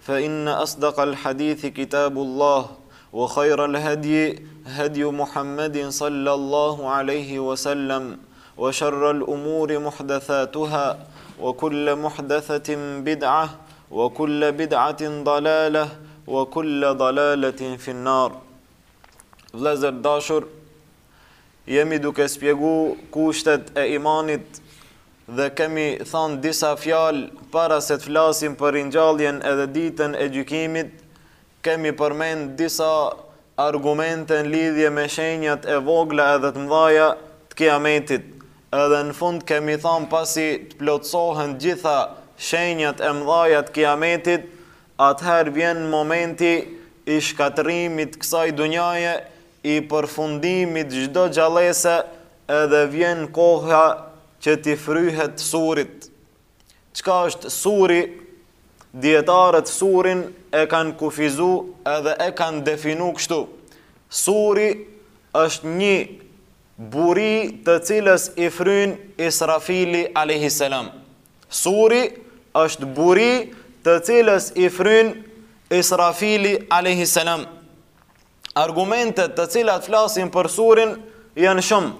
فإن أصدق الحديث كتاب الله وخير الهدي هدي محمد صلى الله عليه وسلم وشر الأمور محدثاتها وكل محدثة بدعة وكل بدعة ضلالة وكل ضلالة في النار Vlezër داشر Jemi duke spjegu kushtet e imanit dhe kemi thanë disa fjalë para se të flasim për ringjalljen edhe ditën e gjykimit, kemi përmend disa argumente në lidhje me shenjat e vogla edhe të mëdhaja të Kiametit, edhe në fund kemi thanë pasi të plotësohen gjitha shenjat e mëdhaja të Kiametit, atëherë vjen momenti i shkatërrimit kësaj dunjaje i përfundimit çdo gjallese edhe vjen koha që t'i fryhet surit. Çka është suri? Dietarët surin e kanë kufizu edhe e kanë definu kështu. Suri është një buri të cilës i fryn Israfili alayhi salam. Suri është buri të cilës i fryn Israfili alayhi salam. Argumentet të cilat flasin për surin janë shumë.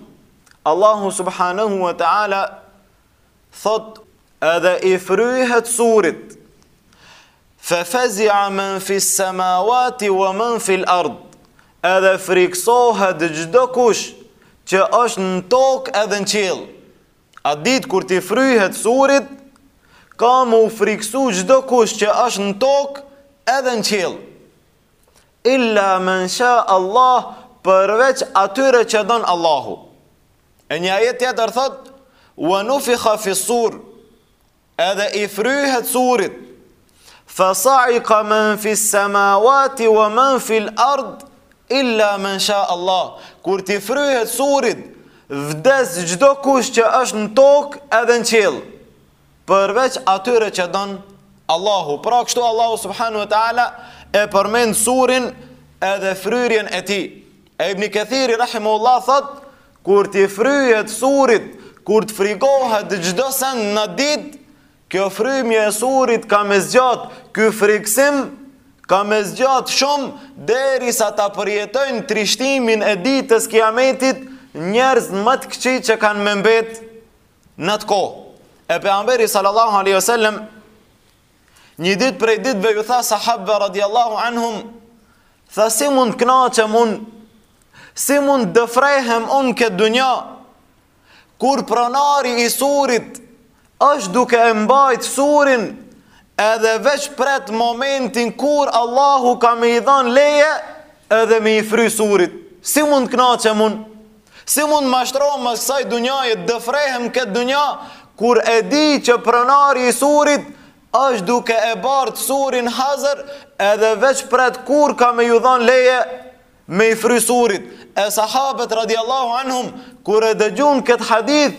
Allahu subhanahu wa taala thot edhe i fryhet surit. Fa fazi'a man fi samawati wa man fi al-ard. Edhe friksohet çdo kush që është në tokë edhe në qiell. A ditë kur t'i fryhet surit, ka me u friksu çdo kush që është në tokë edhe në qiell. Illa men sha Allah përveç atyre që don Allahu. E një ajet tjetër thot, "Wa nufikha fi sur." Edhe i fryhet surit. Fa sa'iqa man fi samawati wa man fi al-ard illa man sha Allah. Kur t'i fryhet surit, vdes çdo kush që është në tokë edhe në qiell. Përveç atyre që don Allahu. Pra kështu Allahu subhanahu wa taala e përmend surin edhe fryrjen e tij. E Ibn Kathiri rahimahullah thot kur t'i fryhet surit, kur të frikohet çdo send n'atë ditë, kjo fryrje e surit ka me zgjat, ky friksim ka me zgjat shumë derisa ta përjetojnë trishtimin e ditës kiametit njerëzit më të këqij që kanë me mbetë Në atë kohë, e pejgamberi sallallahu alaihi wasallam një ditë prej ditëve ju tha sahabëve radiallahu anhum, tha si mund të kënaqem unë, si mund dëfrehem unë n'këtë dunja, kur pronari i surit është duke e mbajt surin edhe veç pret momentin kur Allahu ka me i dhan leje edhe me i fry surit. Si mund të kënaqem unë? Si mund të mashtrohem mas kësaj dunjaje, dëfrehem këtë dunja, kur e di që pronari i surit është duke e bartë surin hazër edhe veç pret kur ka me ju dhonë leje me i fry surit. E sahabët radiallahu anhum, kur e dëgjun këtë hadith,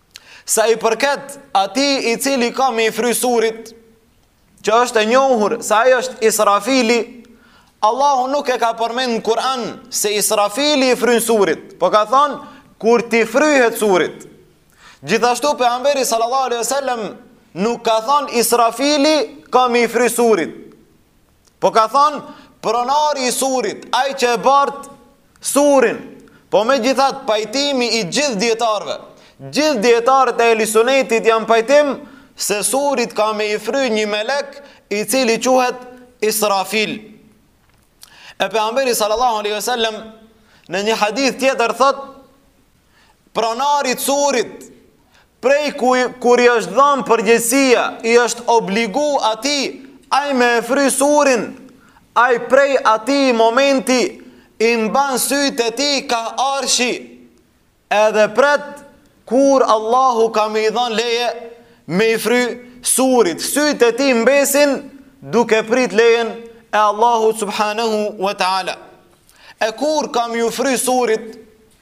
Sa i përket atij i cili ka me i fry surit, që është e njohur, se ai është Israfili, Allahu nuk e ka përmend në Kur'an se Israfili i frynë surit, po ka thonë, kur t'i fryhet surit. Gjithashtu Pejgamberi sallallahu alaihi sallam, nuk ka thonë Israfili ka me i fry surit. Po ka thonë pronari i surit, ai që e bart surin. Po megjithatë pajtimi i gjithë dijetarëve, gjithë dijetarët e ehli sunetit janë pajtim se surit ka me i fry një melek i cili quhet Israfil. E Pejgamberi sallallahu alaihi sallam në një hadith tjetër thotë, Pronari i surit, prej ku, kur i është dhënë përgjegjësia, i është obligu atij, ai me e fry surin, ai prej atij momenti, i mban sytë e tij ka arshi, edhe pret, kur Allahu ka me i dhënë leje, me i fry surit, sytë e tij mbesin, duke prit lejen e Allahu subhanahu wa ta'ala. E kur ka m'ju fry surit,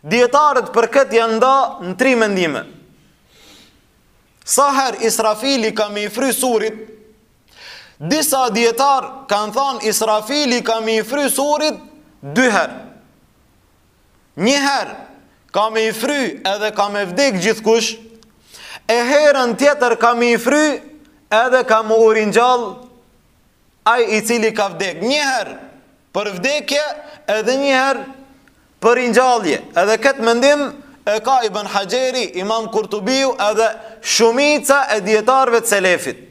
Dijetarët për këtë janë nda në tri mendime. Sa herë Israfili ka me i fry surit, disa dijetarë kanë thanë Israfili ka me i fry surit dy herë. Një herë ka me i fry edhe ka me vdek gjithkush, e herën tjetër ka me i fry edhe ka me u ringjall Ai i cili ka vdek një herë për vdekje edhe një herë për ringjallje. Edhe këtë mendim e ka Ibn Haxheri, Imam Kurtubiu edhe shumica e dijetarëve të selefit.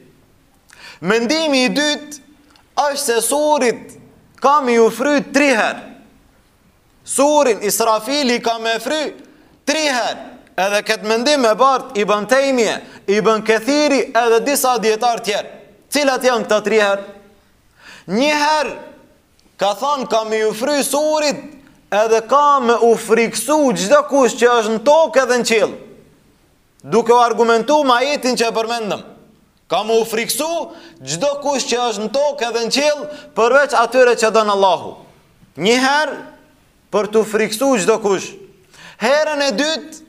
Mendimi i dytë është se surit ka me ju fry tri herë. Surin, Israfili ka me e fry, tri herë, edhe këtë mendim e bart Ibn Tejmije, Ibn Kethiri edhe disa dijetarë tjerë. Cilat janë këta tri herë? Njëherë, ka thonë ka me ju fry surit, edhe ka me u friksu gjithkush që është në tokë edhe në qiell. Duke u argumentu me ajetin që e përmendëm. Ka me u frikësu çdo kush që është në tokë edhe në qiell, përveç atyre që don Allahu. Një herë për t'u frikësu çdo kush. Herën e dytë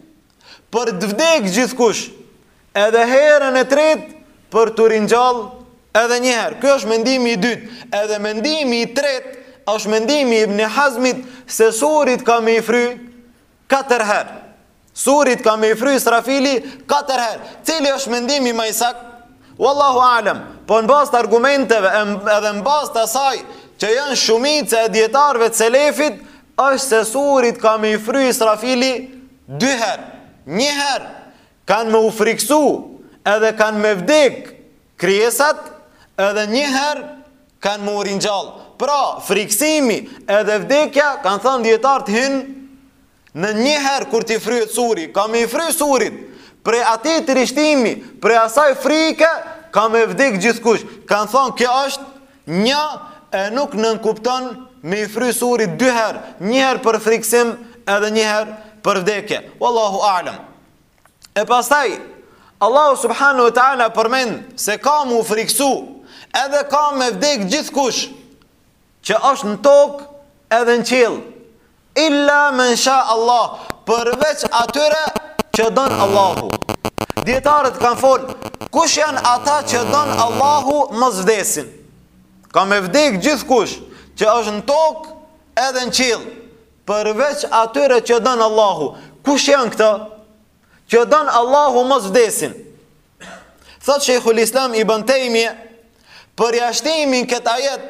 për të vdek gjithkush. Edhe herën e tretë për t'u ringjall edhe një herë. Ky është mendimi i dytë, edhe mendimi i tretë është mendimi i Ibn Hazmit se surit ka me i fry Katër herë. Surit ka me i fry Israfili katër herë. Cili është mendimi më i saktë? Wallahu a'lam. Po në bazë të argumenteve edhe në bazë të asaj që janë shumica e dijetarëve të selefit, është se surit ka me i fry Israfili dy herë. Një herë kanë me u frikësu edhe kanë me vdek Krijesat edhe një herë kanë me u ringjall. Pra, frikësimi edhe vdekja, kanë thënë dijetarët hyn në një herë kur t'i fryet suri, ka me i fry surit, prej atij trishtimi, prej asaj frike, ka me vdek gjithkush. Kanë thënë kjo është një e nuk nënkupton me i fry surit dy herë, një herë për frikësim edhe një herë për vdekje. Wallahu a'lam. E pastaj, Allahu subhanehu ue ta'ala përmend se ka m'u frikësu edhe ka me vdek gjithkush që është në tokë edhe në qiell. Illa men sha Allah përveç atyre që don Allahu. Dijetarët kanë folë, kush janë ata që don Allahu mos vdesin? Ka me vdek gjithkush që është në tokë edhe në qiell. Përveç atyre që don Allahu. Kush janë këta? Që don Allahu mos vdesin. Thotë Sheikhul Islam Ibn Taymiyah, përjashtimi në këtë ajet,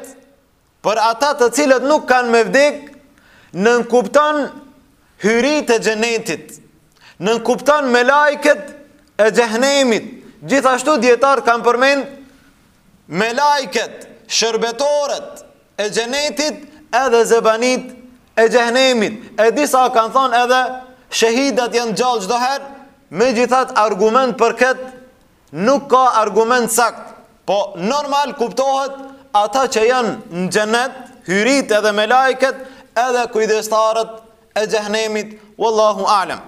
për ata të cilët nuk kanë me vdek, nënkupton hyritë e xhenetit, nënkupton melaiket e xhehenemit, gjithashtu dijetarët kanë përmend melaiket, shërbëtorët, e xhenetit edhe zebanitë e xhehenemit. E disa kanë thonë edhe shehidat janë të gjallë çdo herë, megjithatë argument për kët nuk ka argument të saktë. Po normal kuptohet ata që janë në xhenet, hyritë edhe melaiket edhe kujdestarët e xhehenemit, wallahu alem.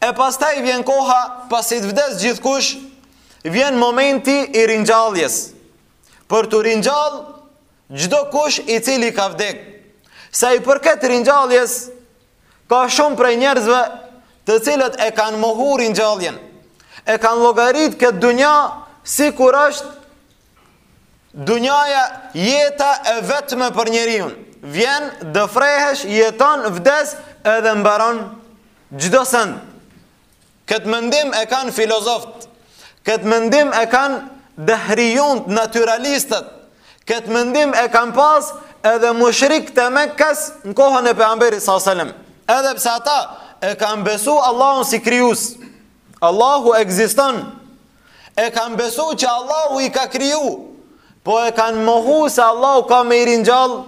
E pastaj vjen koha pasi të vdes gjithkush, vjen momenti i ringjalljes. për t'u ringjall çdo kush i cili ka vdek. Sa i përket ringjalljes, ka shumë prej njerëzve të cilët e kanë mohu ringjalljen. E kanë llogarit këtë dunja sikur është dunjaja jeta e vetme për njeriun. Vjen, dëfrehesh, jeton, vdes edhe mbaron çdo send. Këtë mendim e kanë filozofët, këtë mendim e kanë dehrijunt, naturalistët, këtë mendim e kanë pas edhe mushrikët e Mekës në kohën e pejgamberit sa selem. Edhe pse ata e kanë besu Allahun si krijus. Allahu ekziston, E kanë besu që Allahu i ka kriju, po e kanë mohu se Allahu ka me i ringjall,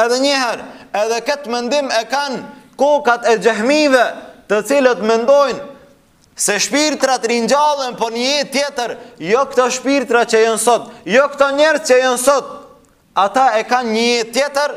edhe njëherë, edhe këtë mendim e kanë kokat e xhehmive të cilët mendojnë se shpirtrat ringjallen po një jetë tjetër, jo këto shpirtra që janë sot, jo këto njerëz që janë sot, ata e kanë një jetë tjetër,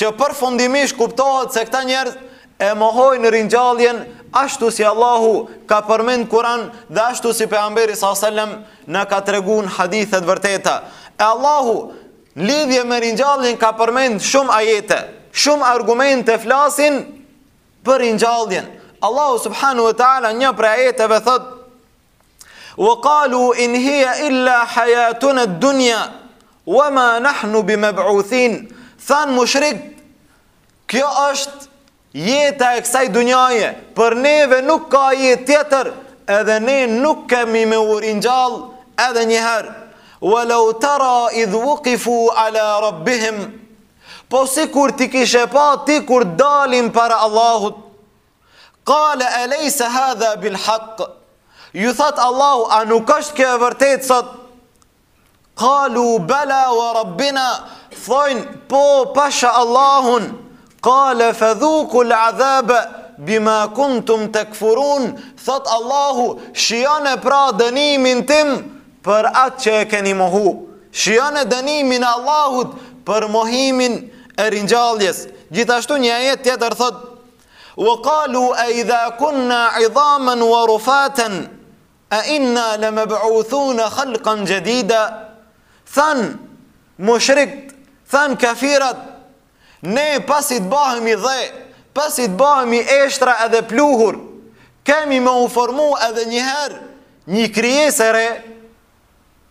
Që përfundimisht kuptohet se këta njerëz e mohojnë ringjalljen ashtu si Allahu ka përmend Kur'an dhe ashtu si pejgamberi sa selam na ka tregu në hadithe të vërteta. E Allahu në lidhje me ringjalljen ka përmend shumë ajete, shumë argumente flasin për ringjalljen. Allahu subhanahu wa taala një prej ajeteve thot Wa qalu in hiya illa hayatuna ad-dunya wa ma nahnu bimab'uthin. Than mushrikët, kjo është jeta e kësaj dunjaje, për neve nuk ka jetë tjetër, edhe ne nuk kemi me u ringjall edhe një herë. Wa law tara idh wuqifu ala rabbihim. Po sikur t'i kishe pa ti kur dalin para Allahut, Kale e lejse hadha bil hak, ju thotë Allahu, a nuk është kjo e vërtet sot? Kalu bela wa rabbina, thojnë po pasha Allahun, kale fedhuku l-adhabe, bima kuntum tekfurun, thotë Allahu, shijone pra dënimin tim, për atë që e keni mohu, shijone dënimin e Allahut, për mohimin e ringjalljes. Gjithashtu një ajet tjetër thotë, Wa qalu a idha kunna 'idhaman wa rufatan a inna lamab'uthun khalqan jadida than mushrikët than kafirat ne pasi të bahemi dhe pasi të bahemi eshtra edhe pluhur kemi me u formu edhe një herë një krijesë e re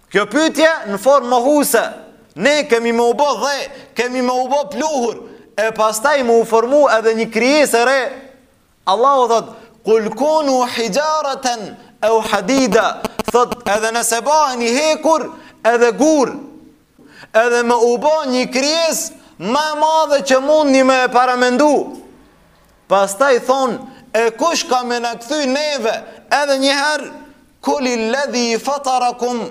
Kjo pytje në formë më huse, ne kemi me u bo dhe, kemi me u bo pluhur, e pastaj me u formu edhe një krijes e re. Allahu thot, kul kunu hijaraten eu hadida, thot edhe nëse baheni hekur edhe gur, Edhe me u bo një krijesë ma e madhe që mundni me e paramendu. Pastaj thonë, e kush ka me na kthy neve edhe njëherë, kulil-ledhi fatarakum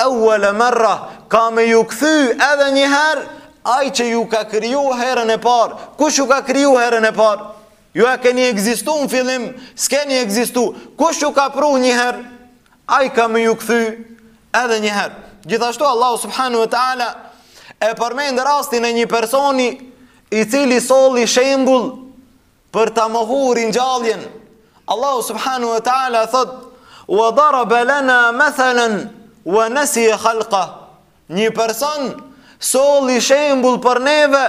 euele merra, ka me ju kthy edhe njëherë, ai që ju ka kriju herën e parë, kush ju ka kriju herën e parë, ju a keni ekzistu në fillim, s'keni ekzistu, kush ju ka pru njëherë, Ai ka me ju kthy edhe një herë. Gjithashtu Allahu subhanahu wa taala e përmend rastin e një personi i cili solli shembull për ta mohu ringjalljen. Allahu subhanahu wa taala thotë: "Wa daraba lana mathalan wa nasiya khalqa." Një person solli shembull për neve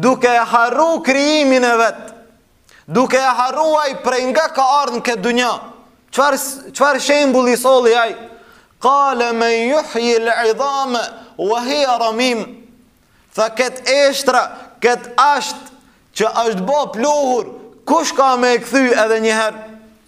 duke e harru krijimin e vet. duke e harruar prej nga ka ardhë në këtë dunja. Çfar, çfar shembulli solli ai? Kale men juhjil idhame, we hije ramim. Tha këtë eshtra, këtë asht që është bo pluhur, kush ka me e kthy edhe njëherë?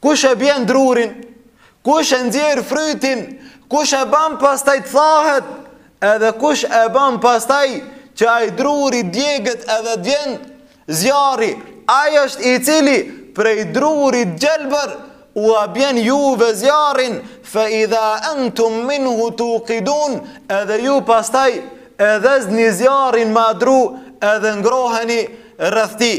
Kush e bjen drurin? Kush e nxjerr frytin? Kush e ban pastaj të thahet? Edhe kush e ban pastaj që ai druri djeget edhe djen zjarri? Ai është i cili prej drurit të gjelbër ua bjen juve zjarrin fe idha entum minhu tukidun edhe ju pastaj e dhezni zjarrin me dru edhe ngroheni rreth tij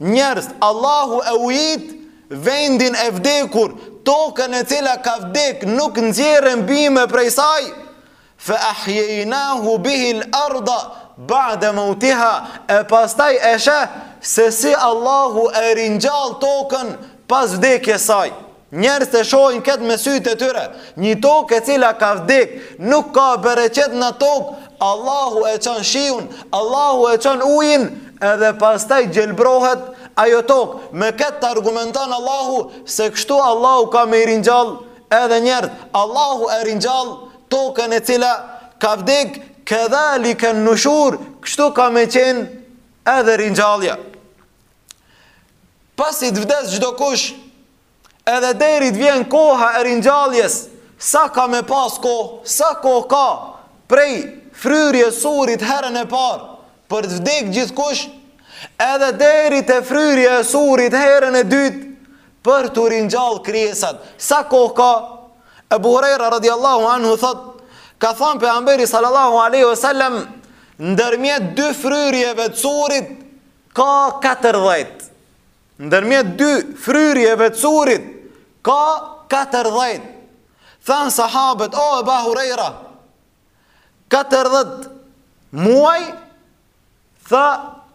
Njerëz, Allahu e ujit vendin e vdekur, tokën e cila ka vdek nuk nxjerren bime prej saj, Fe ahjejnahu bihil arda ba'de mautiha, e pastaj e sheh se si Allahu e ringjall tokën pas vdekjes së saj. Njerëzit e shohin këtë me sytë e tyre, një tokë e cila ka vdek, nuk ka bereqet n'a tokë, Allahu e çon shiun, Allahu e çon ujin, edhe pastaj gjelbrohet ajo tokë, me këtë të argumenton Allahu, se kështu Allahu ka me i ringjall edhe njerëzit, Allahu e ringjall tokën e cila ka vdek, kedhaliken nushur, kështu ka me qenë edhe ringjallja. Pasi të vdes çdokush, edhe deri të vjen koha e ringjalljes, sa ka me pas kohë, sa kohë ka prej fryrje surit herën e parë, për të vdek gjithkush, edhe deri te fryrja e surit herën e dytë, për t'u ringjall krijesat, sa kohë ka, Ebu Hurejra radiallahu anhu thotë, ka thanë Pejgamberi sallallahu alejhi ve sellem, ndërmjet dy fryrjeve të surit, Ka katërdhjetë. Ndërmjet dy fryrjeve t'surit ka katërdhjetë. Thanë sahabët, o Eba Hurejra, katërdhjetë muaj, tha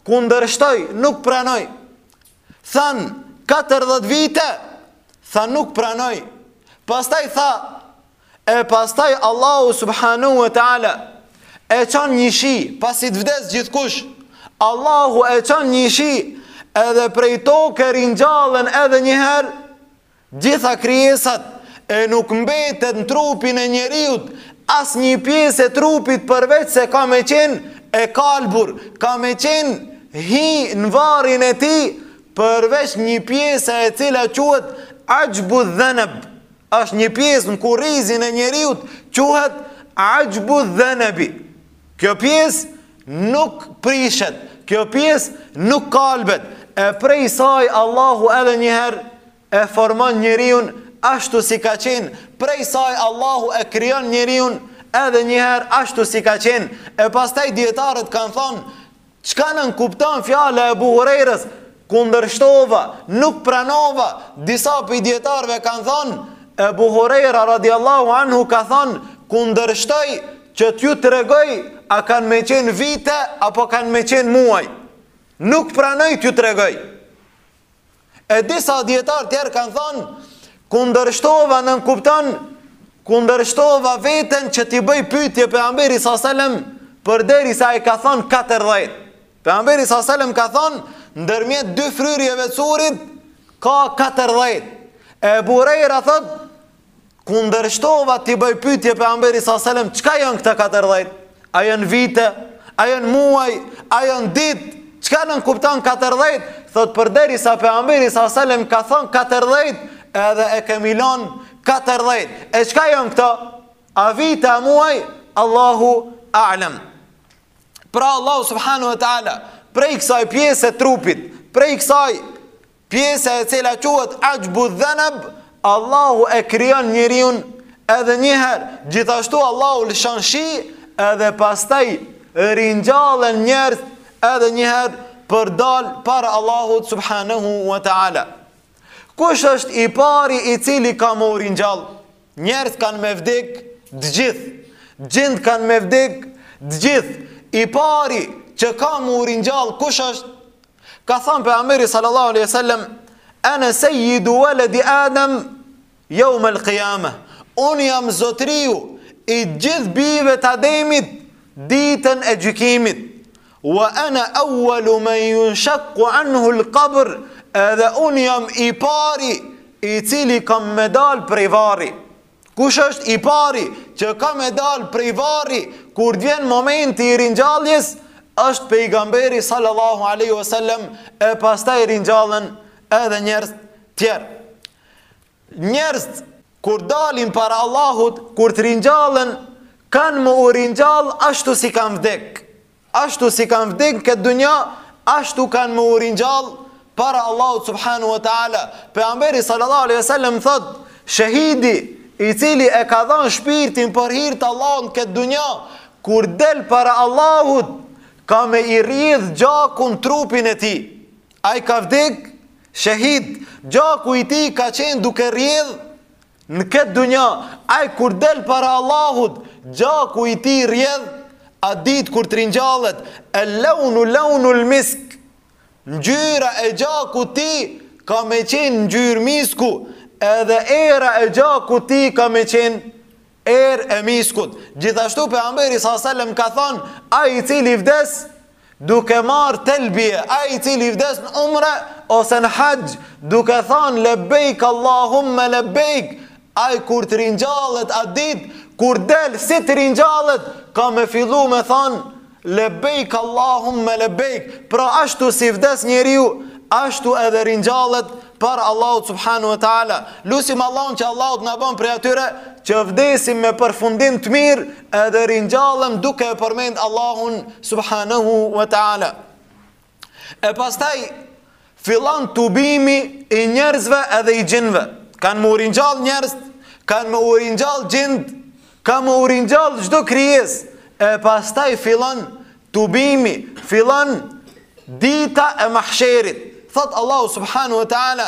kundërshtoj, nuk pranoj. Thanë katërdhjetë vite, tha nuk pranoj. Pastaj tha, E pastaj Allahu subhanahu wa taala e çon një shi, pasi të vdes gjithkush, Allahu e çon një shi edhe prej toke ringjallen edhe një herë t'gjitha krijesat e nuk mbetet në trupin e njeriut as një pjesë e trupit përveç se ka me qenë e kalbur, ka me qenë hi në varrin e tij përveç një pjesë e cila quhet axhbu dheneb. Është një pjesë në kurrizin e njeriut, quhet axhbu dhenebi. Kjo pjesë nuk prishet, kjo pjesë nuk kalbet, e prej saj Allahu edhe njëherë e formon njeriun ashtu si ka qenë, prej saj Allahu e krijon njeriun edhe njëherë ashtu si ka qenë, e pastaj dijetarët kanë thonë, Çka nënkupton fjala e Ebu Hurejres, Kundërshtova, nuk pranova, disa prej dijetarëve kanë thënë, Ebu Hurejra radiallahu anhu ka thënë, Kundërshtoj që t'ju tregoj a kanë me qenë vite apo kanë me qenë muaj. Nuk pranoj t'ju tregoj. E disa dijetarë tjerë kanë thonë, kundërshtova nënkupton, kundërshtova veten që t'i bëj pytje Pejgamberit salallahu selem, përderisa ai ka thonë 40. Pejgamberi salallahu selem ka thonë, ndërmjet dy fryrjeve t'surit, ka 40. Ebu Hurejra thotë, Kundërshtova t'i bëj pyetje Pejgamberit salallahu selem, çka janë këto 40? A janë vite? A janë muaj? A janë ditë? Çka nënkupton 40? Thotë përderisa Pejgamberi salallahu selem ka thonë 40, edhe e kemi lënë 40. E çka janë këto? A vite a muaj? Allahu a'lam. Pra Allahu subhanahu wa ta'ala prej kësaj pjesë e trupit, prej kësaj Pjese e cila quhet axhbu dheneb, Allahu e krijon njeriun edhe një herë, gjithashtu Allahu lëshon shi edhe pastaj ringjallen njerëzit edhe një herë për t'dal para Allahut subhanahu wa taala. Kush është i pari i cili ka m'u ringjall? Njerëzit kanë me vdek të gjithë. Xhinët kanë me vdek të gjithë. I pari që ka m'u ringjall, kush është? Ka thonë Pejgamberi sallallahu alaihi sallam, Ene sejjidu veledi Adem, jeumel kijame. Unë jam zotriu i gjithë bijve të Ademit ditën e gjykimit. Wa ana awwalu man yunshaqqu anhu al-qabr, edhe unë jam i pari i cili kam me dal prej varri. Kush është i pari që ka me dal prej varri kur të vjen momenti i ringjalljes? Është pejgamberi sallallahu alaihi wasallam e pastaj ringjallen edhe njerëz tjerë. Njerëz kur dalin para Allahut, kur të ringjallen, kanë me u ringjall ashtu si kanë vdek. Ashtu si kanë vdek këtë dunja, ashtu kanë me u ringjall para Allahut subhanahu wa ta'ala. Pejgamberi sallallahu alaihi wa sallam thot, shahidi i cili e ka dhanë shpirtin për hir të Allahut këtë dunja, kur del para Allahut, ka me i rrjedh gjaku n'trupin e tij. Ai ka vdek, Shehid, gjaku i tij ka qenë duke rrjedh në këtë dunja, ai kur del para Allahut, gjaku i tij rrjedh atë ditë kur të ringjallet, el-launu launul misk, ngjyra e gjakut tij ka me qenë ngjyrë misku, edhe era e gjakut tij ka me qenë erë e miskut. Gjithashtu pejgamberi sallallahu alajhi wasallam ka thënë, ai i cili vdes duke marr telbije, ai i cili vdes në umre ose në haxh, duke thënë lebejk Allahumma lebejk, ai kur të ringjallet atë ditë, kur del si të ringjallet, ka me fillu me thënë Lebejk Allahumme lebejk, pra ashtu si vdes njeriu, ashtu edhe ringjallet para Allahut subhanahu e ta'ala. Lusim Allahun që Allahu t'na bën prej atyre që vdesim me përfundim të mirë edhe ringjallem duke e përmend Allahun subhanahu e ta'ala. E pastaj fillon tubimi i njerëzve edhe i xhinëve. Kanë me u ringjall njerëz, kanë me u ringjall xhindë, kanë me u ringjall çdo krijesë. E pastaj fillon tubimi, fillon dita e mahsherit. Thot Allahu subhanahu e ta'ala,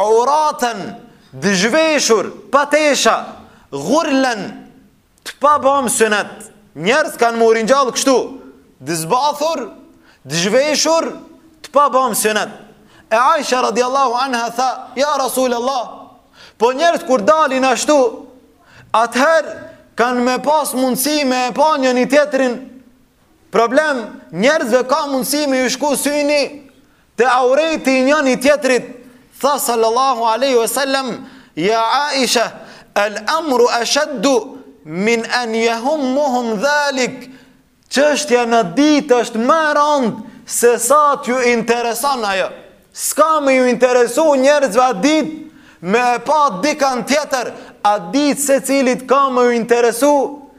Uraten, të zhveshur, pa tesha, gurlen, të pa bamë synet, njerëz kanë m'u ringjall kështu, të zbathur, të zhveshur, të pa bamë synet. E Aisha radiallahu anha tha, ja Rasul Allah, po njerëz kur dalin ashtu, atëherë kanë me pas mundësi me e pa njoni tjetrin, problem, njerëzve ka mundësi me ju shku syni, Te aureti i njoni tjetrit, tha sallallahu aleyhi ve sellem, ja Aisha, el amru esheddu min en jehummuhum dhalik, çështja n'atë ditë është më e rëndë se sa t'ju intereson ajo. S'ka me ju interesu njerëzve atë ditë, me e pa dikan tjetër, atë ditë secilit ka me ju interesu,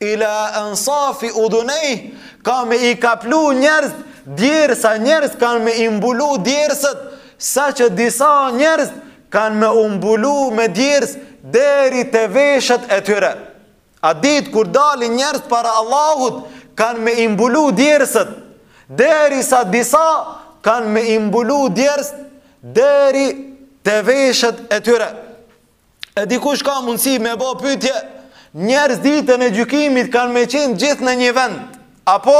Ila ansafi udunai ka me i kaplu njerëzit djersa njerëz kanë me i mbulu djersët sa që disa njerëz kanë me u mbulu me djers deri te veshët e tyre atë ditë kur dalin njerëz para Allahut kanë me i mbulu djersët deri sa disa kanë me i mbulu djersët deri te veshët e tyre E dikush ka mundësi me bo pytje, njerëz ditën e gjykimit kanë me qenë gjithë në një vend. Apo,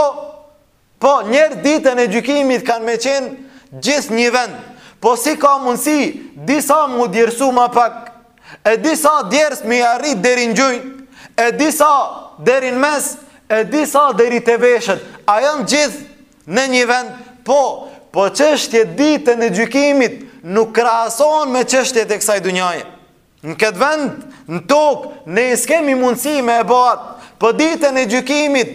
po, njerëz ditën e gjykimit kanë me qenë gjithë një vend. Po si ka mundësi, disa mu djersu ma pak, e disa djersë me i arrit deri n'gjunj, e disa deri n'mes, e disa deri te veshët. A janë gjithë Në një vend, po, po çështjet ditën e gjykimit nuk krahasohen me çështjet e kësaj dunjaje. Në këtë vend, në tokë, ne s'kemi mundësi me e bo atë, po ditën e gjykimit,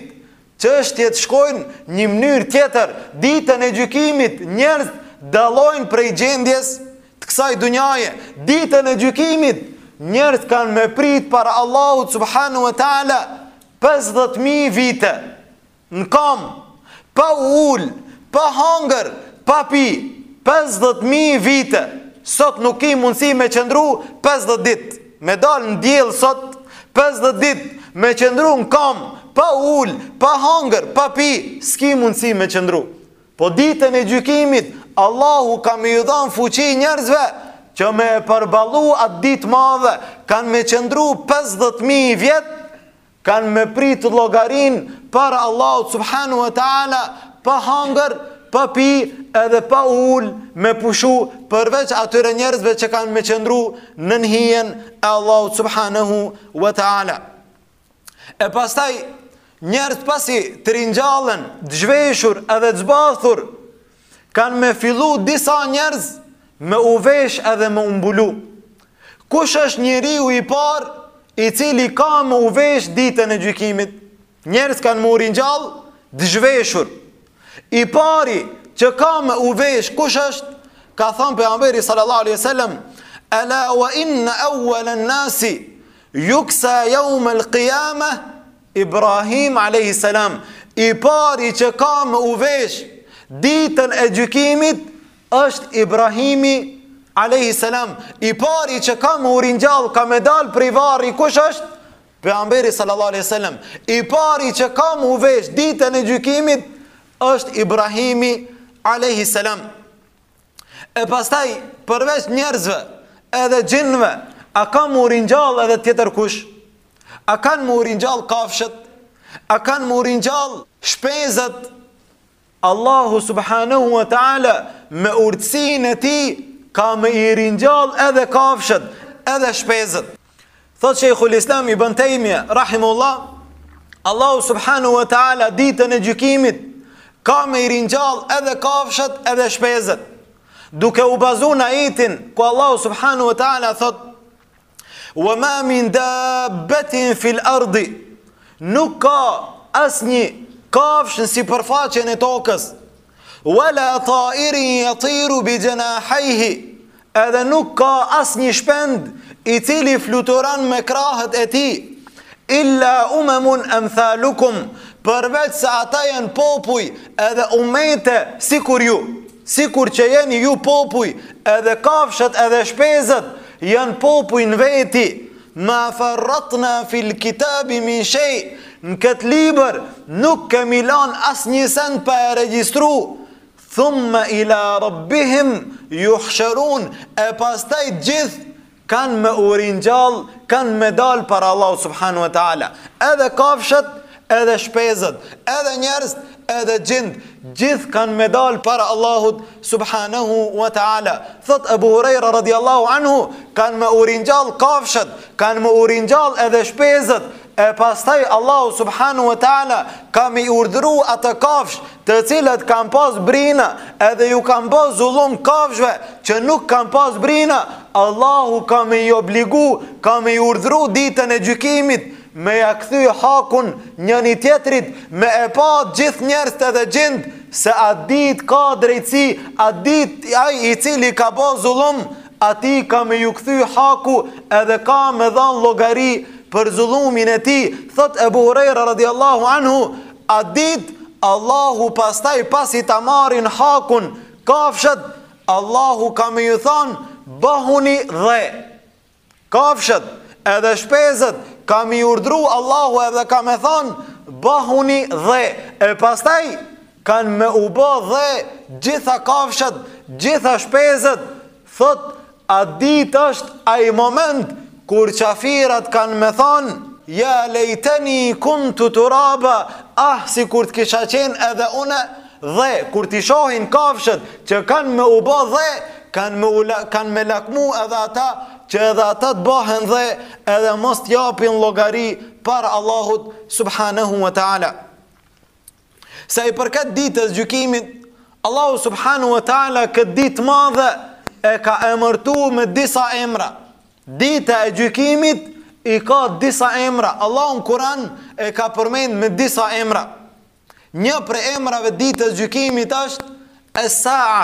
çështjet shkojnë një mënyrë tjetër, ditën e gjykimit njerëz dallojnë prej gjendjes të kësaj dunjaje, ditën e gjykimit njerëz kanë me prit para Allahut subhanehu ue teala 50.000 vite, Në kamë, pa u ulë, pa hangër, pa pi, pesëdhjetë mijë vite, sot nuk ki mundësi me qëndru pesëdhjetë ditë, me dalë në diell sot, pesëdhjetë ditë, me qëndru në kamë, pa u ulë, pa hangër, pa pi, s'ki mundësi me qëndru. Po ditën e gjykimit, Allahu ka me ju dhanë fuqi njerëzve, që me e përballu atë ditë t'madhe, kanë me qëndru pesëdhjetë mijë vjet, Kanë me prit llogarinë para Allahut subhanahu wa taala pa hangër, pa pi edhe pa u ul me pushu përveç atyre njerëzve që kanë me qëndru nën hijen e Allahut subhanahu wa taala. E pastaj njerëz pasi të ringjallen, të zhveshur edhe të zbathur Kanë me fillu disa njerëz me u vesh edhe me u mbulu. Kush është njeriu i parë i cili ka me u vesh ditën e gjykimit? Njerëz kanë me u ringjall të zhveshur. I pari që ka me u vesh kush është? Ka thanë pejgamberi sallallahu alaihi wasallam, "Ala wa inna awwal an-nasi yuksa yawm al-qiyamah Ibrahim alejhi selam, i pari që ka më u vesh ditën e gjykimit është Ibrahimi alejhi selam, i pari që ka me u ringjall, ka me dal prej varrit kush është? Pejgamberi sallallahu alejhi ue selem, i pari që ka me u vesh ditën e gjykimit është Ibrahimi alejhi selam. E pastaj përveç njerëzve, edhe xhinve, a ka me u ringjall edhe tjetër kush? A kanë me u ringjall kafshët? A kanë me u ringjall shpezët? Allahu subhanahu wa taala me urtësinë e tij ka me i ringjall edhe kafshët, edhe shpezët. Thot Sheikhul Islam Ibn Taymiyah rahimahullah Allahu subhanahu wa taala ditën e gjykimit ka me i ringjall edhe kafshët edhe shpezët. Duke u bazuar në ajetin ku Allahu subhanahu wa taala thot Wa ma min dabbatin fil ardi nuk ka asnjë kafshë sipërfaqen e tokës Wala ta'irin yatiru bi janahayhi edhe nuk ka asnjë shpend i cili fluturon me krahët e tij illa umamun amthalukum përveç se ata janë popuj edhe umete sikur ju sikur që jeni ju popuj edhe kafshët edhe shpezët janë popuj në veti ma farratna fil kitabi min shay Në këtë libër nuk kemi lan asnjë send pa e regjistru. Thumma ila rabbihim juhsherun e pastaj gjithë kanë me u ringjall, kanë me dalë para Allahut subhanahu wa ta'ala. Edhe kafshët, edhe shpezët, edhe njerëzt, edhe xhint, gjithë kanë me dalë para Allahut subhanahu wa ta'ala. Thot Ebu Hurejra radiallahu anhu, kanë me u ringjall kafshët, kanë me u ringjall edhe shpezët, E pastaj Allahu subhanahu wa ta'ala ka me i urdhru ato kafshë të cilat kanë pas brina edhe ju kanë bo zullum kafshve që nuk kanë pas brina, Allahu ka me i obligu, ka me i urdhru ditën e gjykimit me ja kthy hakun njëni-tjetrit me e pa gjithë njerëzt edhe xhint se atë ditë ka drejtësi, atë ditë ai i cili ka bo zullum, atij ka me ju kthy haku edhe ka me dhanë llogari Për zullumin e tij, thotë Ebu Hurajra radijallahu anhu, atë ditë, Allahu pastaj pasi ta marrin hakun, kafshët, Allahu ka me ju thanë, bëhuni dhe. Kafshët, edhe shpezët, ka me i urdhru Allahu edhe ka me thanë, bëhuni dhe. E pastaj, Kanë me u bë dhe gjitha kafshët, gjitha shpezët, thot, atë ditë është ai moment kur qafirat kanë me thonë, ja lejteni kuntu turaba, ah sikur të kisha qenë edhe une, dhe kur t'i shohin kafshët që kanë me u bë dhe, kanë me, kanë me lakmu edhe ata, që edhe ata të bëhen dhe edhe mos t'japin llogari para Allahut subhanahu wa ta'ala. Sa i përket ditës gjykimit, Allahu subhanahu wa ta'ala këtë ditë t'madhe e ka emërtu me disa emra. Dita e gjykimit i ka disa emra. Allahu në kuran e ka përmend me disa emra. Një prej emrave ditës gjykimit është Es-Sa'a,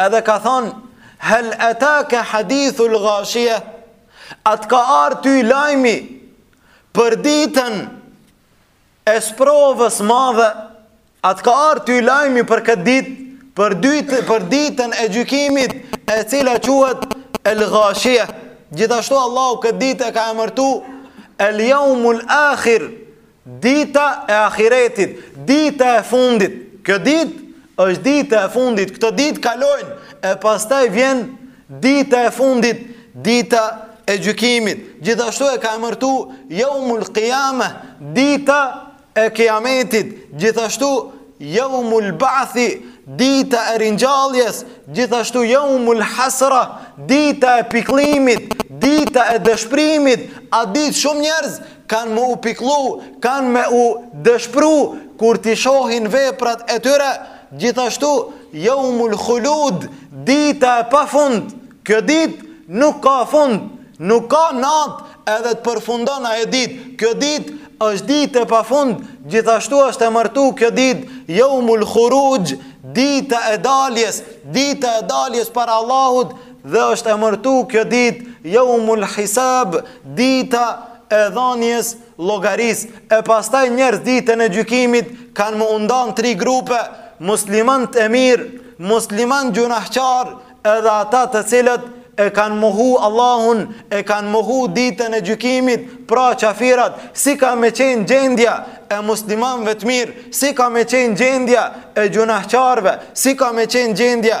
Edhe ka thonë, hel atake hadithu l'gashie, a t'ka ardh ty lajmi për ditën e sprovës madhe, a t'ka ardh ty lajmi për këtë ditë, për, për ditën e gjykimit e cila quhet el gashie. Gjithashtu Allahu këtë ditë e ka emërtu el jaumul akhir, Dita e ahiretit, dita e fundit, kjo ditë është dita e fundit, këto ditë kalojnë, e pastaj vjen dita e fundit, dita e gjykimit. Gjithashtu e ka emërtu, jaumul kijame, dita e kiametit, gjithashtu jaumul bathi, dita e ringjalljes, gjithashtu jaumul hasra, dita e pikllimit, dita e dëshprimit, atë ditë shumë njerëz, kanë me u pikllu, kanë me u dëshpru kur t'i shohin veprat e tyre, gjithashtu Jaumul Khulud, dita e pafund, kjo ditë nuk ka fund, nuk ka natë edhe të përfundon ajo ditë, kjo ditë është ditë e pafund, gjithashtu është emërtu kjo ditë Jaumul Khuruxh, dita e daljes, dita e daljes para Allahut, Dhe është emërtu kjo ditë Jaumul Hisab, dita e dhanies llogarisë. E pastaj njerëzit ditën e gjykimit kanë me u nda n'tri grupe, muslimanët e mirë, muslimanët gjunahqarë edhe ata të cilët e kanë mohu Allahun, e kanë mohu ditën e gjykimit, pra qafirat, si ka me qenë gjendja e muslimanve të mirë, si ka me qenë gjendja e gjunahqarve, si ka me qenë gjendja